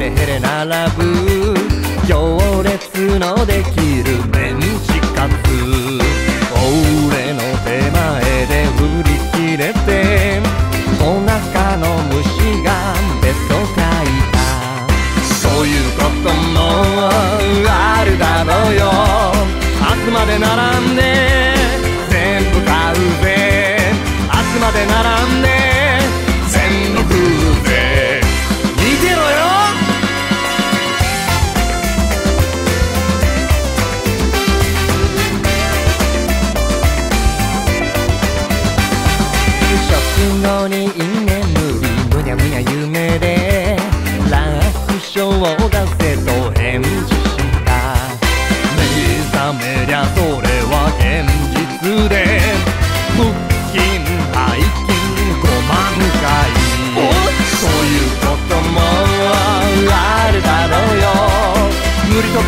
レヘレ並ぶ。行列のできるメンチカツ。俺の手前で売り切れてお腹の虫がベッドかいた。そういうこともあるだろうよ。明日まで並んで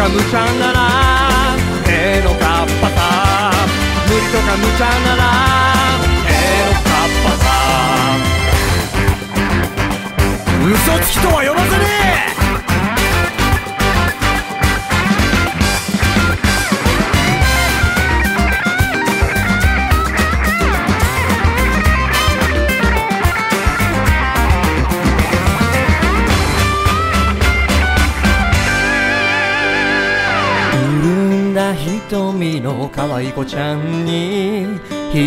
か無茶ならへのかっぱさ無理とか無茶ならへのかっぱさ嘘つきとは呼ばいだ瞳の可愛い子ちゃんに一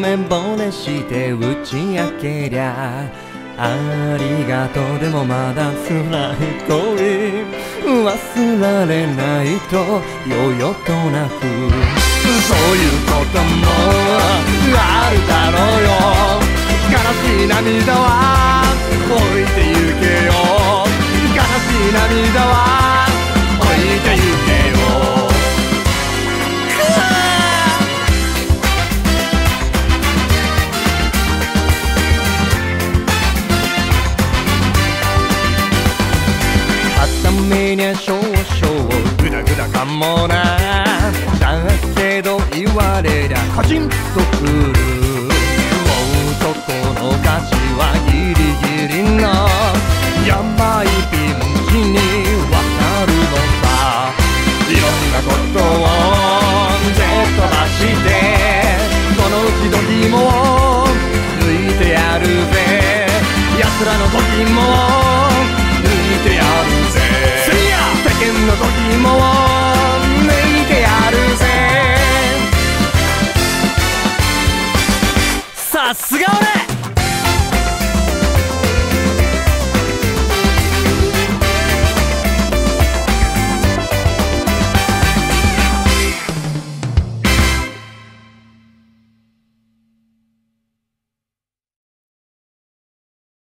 目惚れして打ち明けりゃありがとうでもまだ辛い恋忘られないとよよとなく。そういうこともあるだろうよ。悲しい涙は置いてゆけよ。悲しい涙は少々グダグダかもな。だけど言われりゃカチンとくる。男の価値はギリギリの。さすが俺